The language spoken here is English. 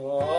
Oh.